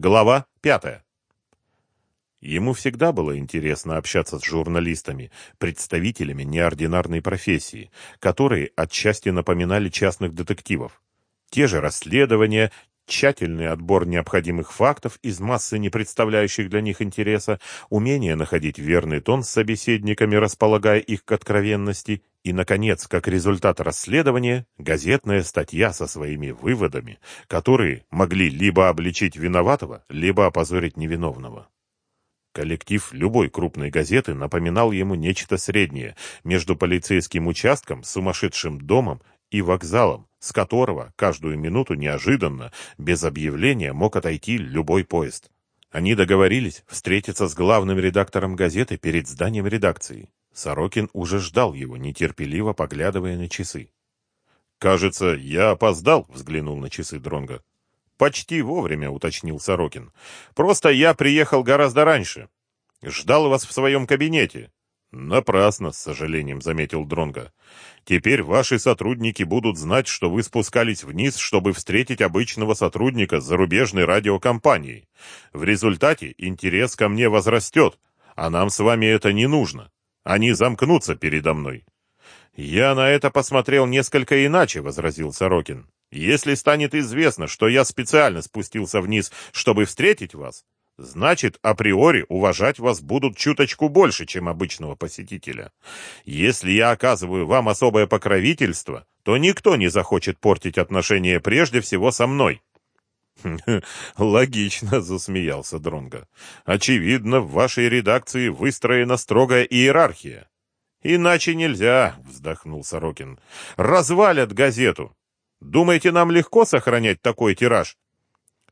Глава пятая. Ему всегда было интересно общаться с журналистами, представителями неординарной профессии, которые отчасти напоминали частных детективов. Те же расследования, тщательный отбор необходимых фактов из массы не представляющих для них интереса, умение находить верный тон с собеседниками, располагая их к откровенности, и, наконец, как результат расследования, газетная статья со своими выводами, которые могли либо обличить виноватого, либо опозорить невиновного. Коллектив любой крупной газеты напоминал ему нечто среднее между полицейским участком, сумасшедшим домом и вокзалом, с которого каждую минуту неожиданно, без объявления, мог отойти любой поезд. Они договорились встретиться с главным редактором газеты перед зданием редакции. Сорокин уже ждал его, нетерпеливо поглядывая на часы. «Кажется, я опоздал», — взглянул на часы Дронга. «Почти вовремя», — уточнил Сорокин. «Просто я приехал гораздо раньше. Ждал вас в своем кабинете. Напрасно, с сожалением заметил Дронга. Теперь ваши сотрудники будут знать, что вы спускались вниз, чтобы встретить обычного сотрудника зарубежной радиокомпании. В результате интерес ко мне возрастет, а нам с вами это не нужно. Они замкнутся передо мной. Я на это посмотрел несколько иначе, возразил Сорокин. Если станет известно, что я специально спустился вниз, чтобы встретить вас, Значит, априори уважать вас будут чуточку больше, чем обычного посетителя. Если я оказываю вам особое покровительство, то никто не захочет портить отношения прежде всего со мной. Логично, засмеялся Дронга. Очевидно, в вашей редакции выстроена строгая иерархия. Иначе нельзя, вздохнул Сорокин. Развалят газету. Думаете, нам легко сохранять такой тираж?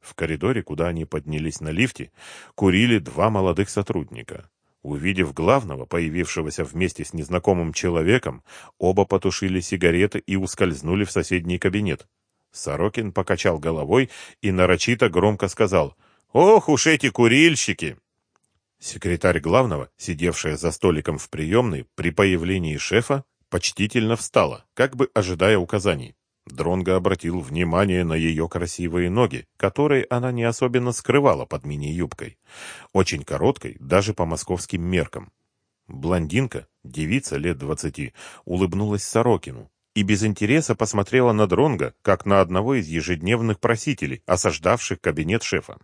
В коридоре, куда они поднялись на лифте, курили два молодых сотрудника. Увидев главного, появившегося вместе с незнакомым человеком, оба потушили сигареты и ускользнули в соседний кабинет. Сорокин покачал головой и нарочито громко сказал «Ох уж эти курильщики!» Секретарь главного, сидевшая за столиком в приемной, при появлении шефа, почтительно встала, как бы ожидая указаний. Дронго обратил внимание на ее красивые ноги, которые она не особенно скрывала под мини-юбкой. Очень короткой, даже по московским меркам. Блондинка, девица лет двадцати, улыбнулась Сорокину и без интереса посмотрела на Дронга, как на одного из ежедневных просителей, осаждавших кабинет шефа.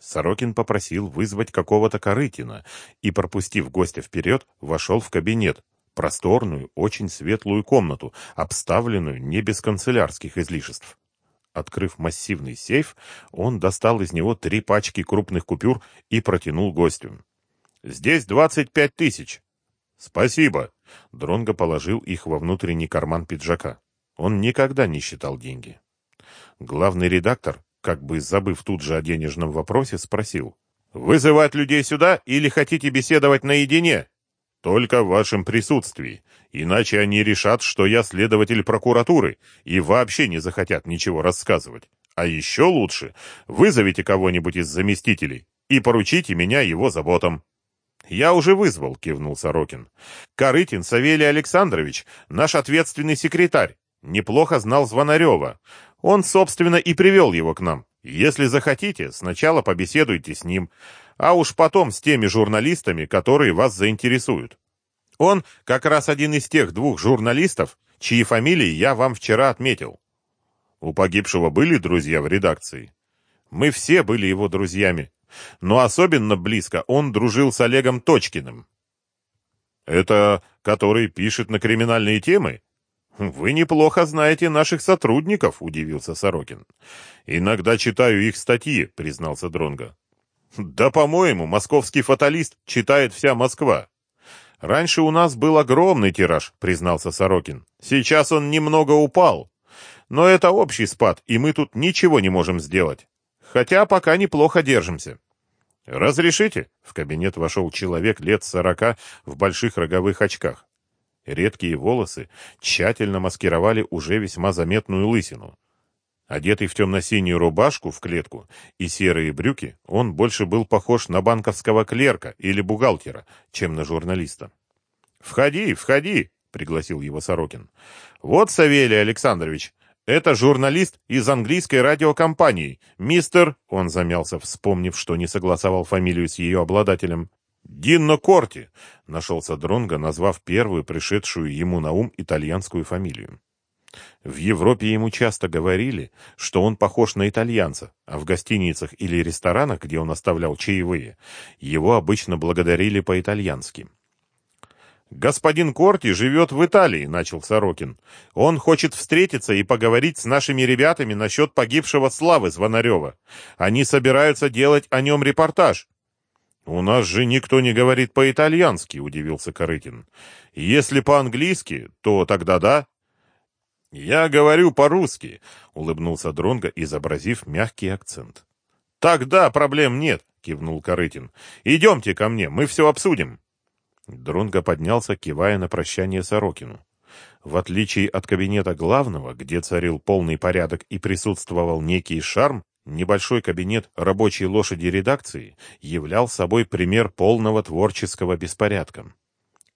Сорокин попросил вызвать какого-то Корытина и, пропустив гостя вперед, вошел в кабинет, просторную, очень светлую комнату, обставленную не без канцелярских излишеств. Открыв массивный сейф, он достал из него три пачки крупных купюр и протянул гостю. «Здесь двадцать пять тысяч». «Спасибо». Дронго положил их во внутренний карман пиджака. Он никогда не считал деньги. Главный редактор, как бы забыв тут же о денежном вопросе, спросил. «Вызывать людей сюда или хотите беседовать наедине?» Только в вашем присутствии, иначе они решат, что я следователь прокуратуры и вообще не захотят ничего рассказывать. А еще лучше, вызовите кого-нибудь из заместителей и поручите меня его заботам. «Я уже вызвал», — кивнул Сорокин. «Корытин Савелий Александрович, наш ответственный секретарь, неплохо знал Звонарева. Он, собственно, и привел его к нам. Если захотите, сначала побеседуйте с ним, а уж потом с теми журналистами, которые вас заинтересуют. Он как раз один из тех двух журналистов, чьи фамилии я вам вчера отметил. У погибшего были друзья в редакции? Мы все были его друзьями, но особенно близко он дружил с Олегом Точкиным. Это который пишет на криминальные темы? Вы неплохо знаете наших сотрудников, удивился Сорокин. Иногда читаю их статьи, признался Дронга. Да, по-моему, московский фаталист читает вся Москва. Раньше у нас был огромный тираж, признался Сорокин. Сейчас он немного упал. Но это общий спад, и мы тут ничего не можем сделать. Хотя пока неплохо держимся. «Разрешите?» — в кабинет вошел человек лет сорока в больших роговых очках. Редкие волосы тщательно маскировали уже весьма заметную лысину. Одетый в темно-синюю рубашку в клетку и серые брюки, он больше был похож на банковского клерка или бухгалтера, чем на журналиста. «Входи, входи!» — пригласил его Сорокин. «Вот, Савелий Александрович, Это журналист из английской радиокомпании. Мистер...» Он замялся, вспомнив, что не согласовал фамилию с ее обладателем. «Динно Корти», — нашелся Дронго, назвав первую пришедшую ему на ум итальянскую фамилию. В Европе ему часто говорили, что он похож на итальянца, а в гостиницах или ресторанах, где он оставлял чаевые, его обычно благодарили по-итальянски. «Господин Корти живет в Италии», — начал Сорокин. «Он хочет встретиться и поговорить с нашими ребятами насчет погибшего Славы Звонарева. Они собираются делать о нем репортаж». «У нас же никто не говорит по-итальянски», — удивился Корытин. «Если по-английски, то тогда да». «Я говорю по-русски», — улыбнулся Дронго, изобразив мягкий акцент. «Тогда проблем нет», — кивнул Корытин. «Идемте ко мне, мы все обсудим». Дронго поднялся, кивая на прощание Сорокину. В отличие от кабинета главного, где царил полный порядок и присутствовал некий шарм, небольшой кабинет рабочей лошади редакции являл собой пример полного творческого беспорядка.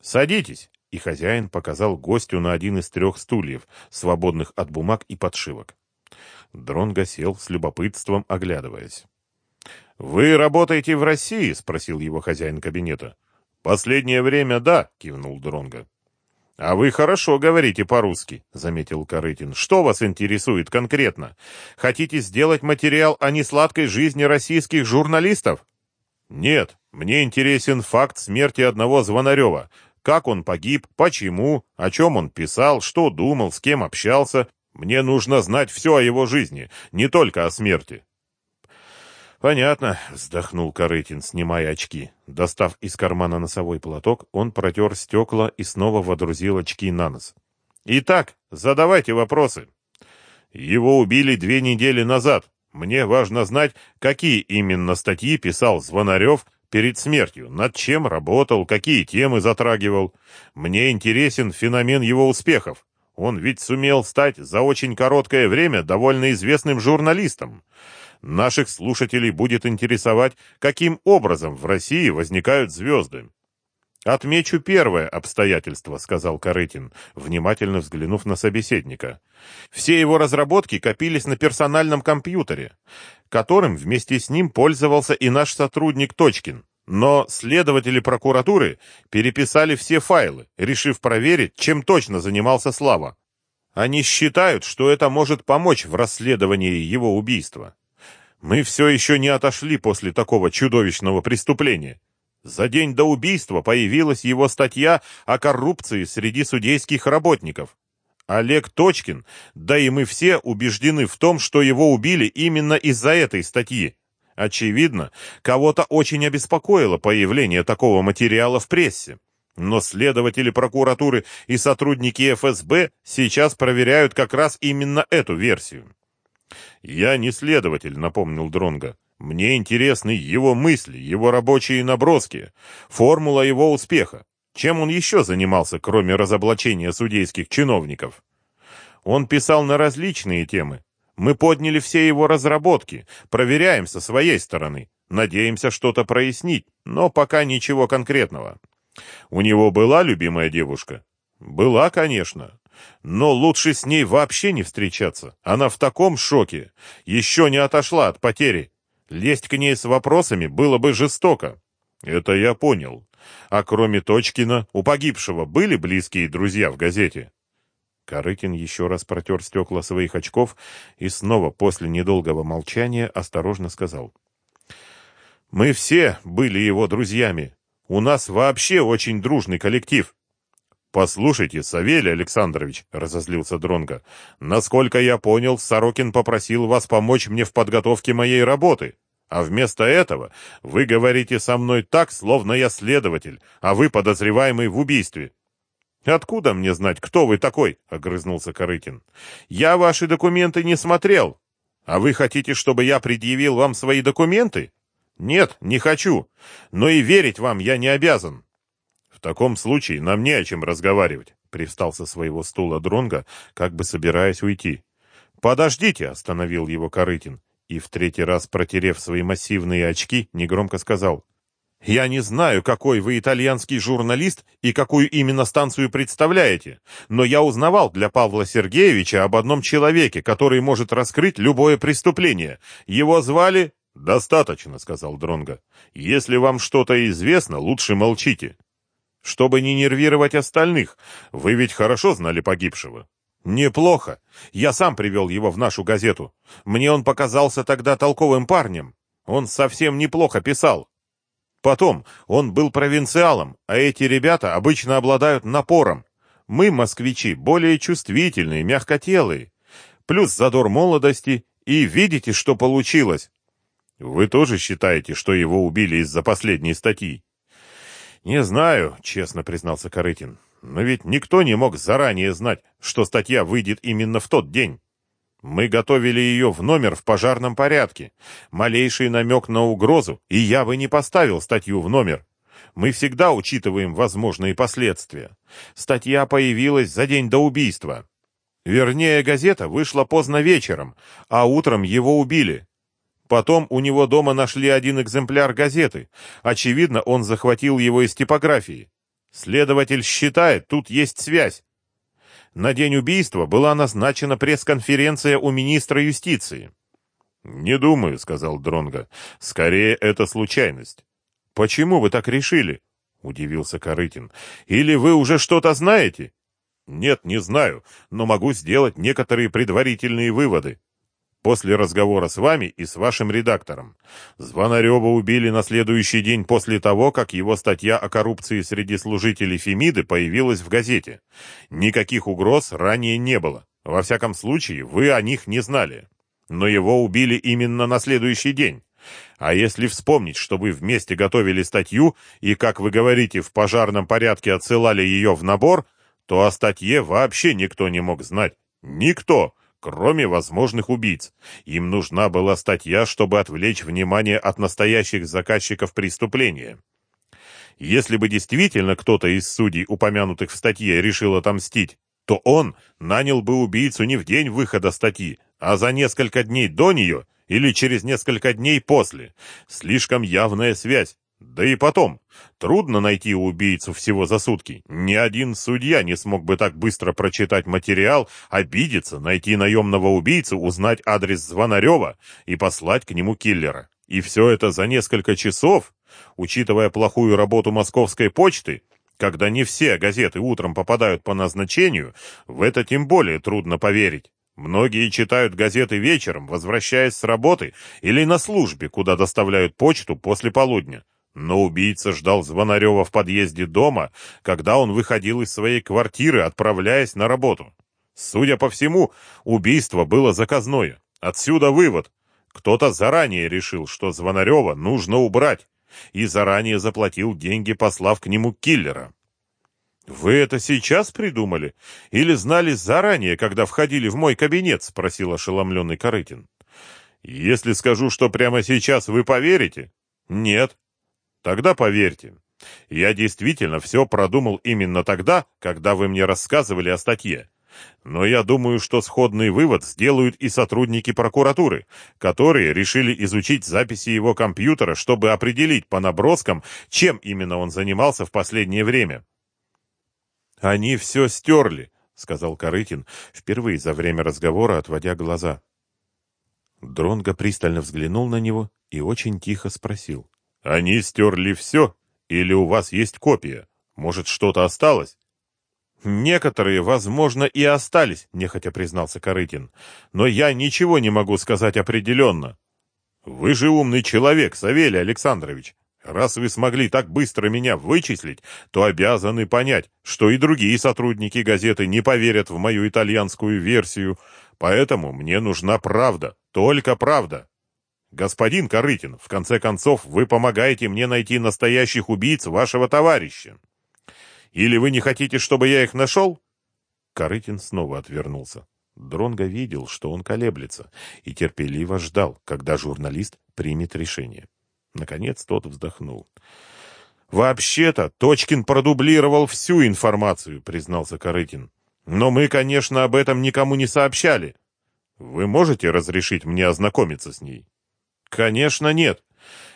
«Садитесь!» и хозяин показал гостю на один из трех стульев, свободных от бумаг и подшивок. Дронго сел с любопытством, оглядываясь. «Вы работаете в России?» — спросил его хозяин кабинета. «Последнее время да», — кивнул Дронго. «А вы хорошо говорите по-русски», — заметил Корытин. «Что вас интересует конкретно? Хотите сделать материал о несладкой жизни российских журналистов?» «Нет, мне интересен факт смерти одного Звонарева, как он погиб, почему, о чем он писал, что думал, с кем общался. Мне нужно знать все о его жизни, не только о смерти. «Понятно», — вздохнул Корытин, снимая очки. Достав из кармана носовой платок, он протер стекла и снова водрузил очки на нос. «Итак, задавайте вопросы». «Его убили две недели назад. Мне важно знать, какие именно статьи писал Звонарев перед смертью, над чем работал, какие темы затрагивал. Мне интересен феномен его успехов. Он ведь сумел стать за очень короткое время довольно известным журналистом. Наших слушателей будет интересовать, каким образом в России возникают звезды. «Отмечу первое обстоятельство», — сказал Корытин, внимательно взглянув на собеседника. «Все его разработки копились на персональном компьютере, которым вместе с ним пользовался и наш сотрудник Точкин. Но следователи прокуратуры переписали все файлы, решив проверить, чем точно занимался Слава. Они считают, что это может помочь в расследовании его убийства. Мы все еще не отошли после такого чудовищного преступления. За день до убийства появилась его статья о коррупции среди судейских работников. Олег Точкин, да и мы все убеждены в том, что его убили именно из-за этой статьи. Очевидно, кого-то очень обеспокоило появление такого материала в прессе. Но следователи прокуратуры и сотрудники ФСБ сейчас проверяют как раз именно эту версию. «Я не следователь», — напомнил Дронга. Мне интересны его мысли, его рабочие наброски, формула его успеха. Чем он еще занимался, кроме разоблачения судейских чиновников? Он писал на различные темы. Мы подняли все его разработки, проверяем со своей стороны. Надеемся что-то прояснить, но пока ничего конкретного. У него была любимая девушка? Была, конечно. Но лучше с ней вообще не встречаться. Она в таком шоке. Еще не отошла от потери. Лезть к ней с вопросами было бы жестоко. Это я понял. А кроме Точкина, у погибшего были близкие друзья в газете? Корыкин еще раз протер стекла своих очков и снова после недолгого молчания осторожно сказал. «Мы все были его друзьями. У нас вообще очень дружный коллектив». «Послушайте, Савелий Александрович», — разозлился Дронга, — «насколько я понял, Сорокин попросил вас помочь мне в подготовке моей работы. А вместо этого вы говорите со мной так, словно я следователь, а вы подозреваемый в убийстве». «Откуда мне знать, кто вы такой?» — огрызнулся Корытин. «Я ваши документы не смотрел. А вы хотите, чтобы я предъявил вам свои документы?» «Нет, не хочу. Но и верить вам я не обязан». В таком случае нам не о чем разговаривать, привстал со своего стула Дронга, как бы собираясь уйти. Подождите, остановил его Корытин и в третий раз протерев свои массивные очки, негромко сказал: Я не знаю, какой вы итальянский журналист и какую именно станцию представляете, но я узнавал для Павла Сергеевича об одном человеке, который может раскрыть любое преступление. Его звали Достаточно, сказал Дронга. Если вам что-то известно, лучше молчите. Чтобы не нервировать остальных, вы ведь хорошо знали погибшего. Неплохо. Я сам привел его в нашу газету. Мне он показался тогда толковым парнем. Он совсем неплохо писал. Потом, он был провинциалом, а эти ребята обычно обладают напором. Мы, москвичи, более чувствительные, мягкотелые. Плюс задор молодости, и видите, что получилось. Вы тоже считаете, что его убили из-за последней статьи? Не знаю, честно признался Корытин. Но ведь никто не мог заранее знать, что статья выйдет именно в тот день. Мы готовили ее в номер в пожарном порядке. Малейший намек на угрозу, и я бы не поставил статью в номер. Мы всегда учитываем возможные последствия. Статья появилась за день до убийства. Вернее, газета вышла поздно вечером, а утром его убили. Потом у него дома нашли один экземпляр газеты. Очевидно, он захватил его из типографии. Следователь считает, тут есть связь. На день убийства была назначена пресс-конференция у министра юстиции. Не думаю, сказал Дронга. Скорее это случайность. Почему вы так решили? удивился Корытин. Или вы уже что-то знаете? Нет, не знаю, но могу сделать некоторые предварительные выводы. После разговора с вами и с вашим редактором. Звонарева убили на следующий день после того, как его статья о коррупции среди служителей Фемиды появилась в газете. Никаких угроз ранее не было. Во всяком случае, вы о них не знали. Но его убили именно на следующий день. А если вспомнить, что вы вместе готовили статью и, как вы говорите, в пожарном порядке отсылали ее в набор, то о статье вообще никто не мог знать. Никто! Кроме возможных убийц. Им нужна была статья, чтобы отвлечь внимание от настоящих заказчиков преступления. Если бы действительно кто-то из судей, упомянутых в статье, решил отомстить, то он нанял бы убийцу не в день выхода статьи, а за несколько дней до нее или через несколько дней после. Слишком явная связь. Да и потом, трудно найти убийцу всего за сутки. Ни один судья не смог бы так быстро прочитать материал, обидеться, найти наемного убийцу, узнать адрес Звонарева и послать к нему киллера. И все это за несколько часов, учитывая плохую работу московской почты, когда не все газеты утром попадают по назначению, в это тем более трудно поверить. Многие читают газеты вечером, возвращаясь с работы или на службе, куда доставляют почту после полудня. Но убийца ждал Звонарева в подъезде дома, когда он выходил из своей квартиры, отправляясь на работу. Судя по всему, убийство было заказное. Отсюда вывод. Кто-то заранее решил, что Звонарева нужно убрать, и заранее заплатил деньги, послав к нему киллера. «Вы это сейчас придумали? Или знали заранее, когда входили в мой кабинет?» — спросил ошеломленный Корытин. «Если скажу, что прямо сейчас вы поверите?» «Нет», Тогда поверьте, я действительно все продумал именно тогда, когда вы мне рассказывали о статье. Но я думаю, что сходный вывод сделают и сотрудники прокуратуры, которые решили изучить записи его компьютера, чтобы определить по наброскам, чем именно он занимался в последнее время. «Они все стерли», — сказал Корытин, впервые за время разговора отводя глаза. Дронго пристально взглянул на него и очень тихо спросил. Они стерли все? Или у вас есть копия? Может, что-то осталось? Некоторые, возможно, и остались, нехотя признался Корытин. Но я ничего не могу сказать определенно. Вы же умный человек, Савелий Александрович. Раз вы смогли так быстро меня вычислить, то обязаны понять, что и другие сотрудники газеты не поверят в мою итальянскую версию, поэтому мне нужна правда, только правда. Господин Корытин, в конце концов, вы помогаете мне найти настоящих убийц вашего товарища. Или вы не хотите, чтобы я их нашел?» Корытин снова отвернулся. Дронго видел, что он колеблется, и терпеливо ждал, когда журналист примет решение. Наконец тот вздохнул. «Вообще-то Точкин продублировал всю информацию», — признался Корытин. «Но мы, конечно, об этом никому не сообщали. Вы можете разрешить мне ознакомиться с ней?» Конечно, нет.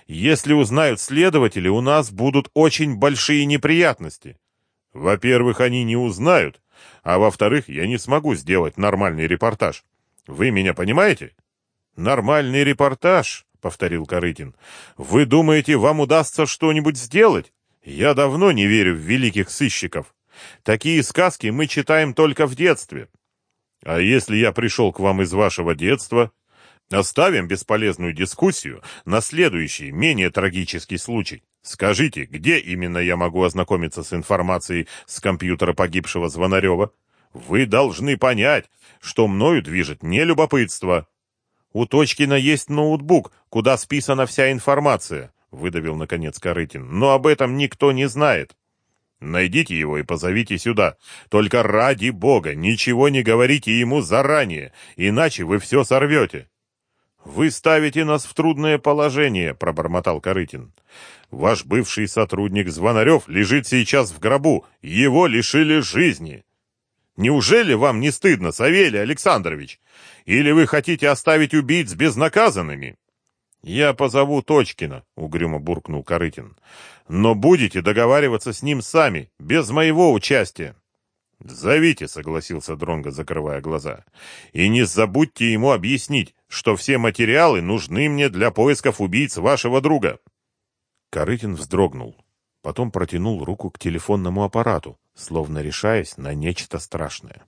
Если узнают следователи, у нас будут очень большие неприятности. Во-первых, они не узнают, а во-вторых, я не смогу сделать нормальный репортаж. Вы меня понимаете? Нормальный репортаж, повторил Корытин. Вы думаете, вам удастся что-нибудь сделать? Я давно не верю в великих сыщиков. Такие сказки мы читаем только в детстве. А если я пришел к вам из вашего детства, Оставим бесполезную дискуссию на следующий, менее трагический случай. Скажите, где именно я могу ознакомиться с информацией с компьютера погибшего Звонарева? Вы должны понять, что мною движет не любопытство. У Точкина есть ноутбук, куда списана вся информация, выдавил наконец Корытин. Но об этом никто не знает. Найдите его и позовите сюда. Только ради бога, ничего не говорите ему заранее, иначе вы все сорвете. «Вы ставите нас в трудное положение», — пробормотал Корытин. «Ваш бывший сотрудник Звонарев лежит сейчас в гробу. Его лишили жизни». «Неужели вам не стыдно, Савелий Александрович? Или вы хотите оставить убийц безнаказанными?» «Я позову Точкина», — угрюмо буркнул Корытин. «Но будете договариваться с ним сами, без моего участия». «Зовите», — согласился Дронго, закрывая глаза. «И не забудьте ему объяснить, что все материалы нужны мне для поисков убийц вашего друга». Корытин вздрогнул, потом протянул руку к телефонному аппарату, словно решаясь на нечто страшное.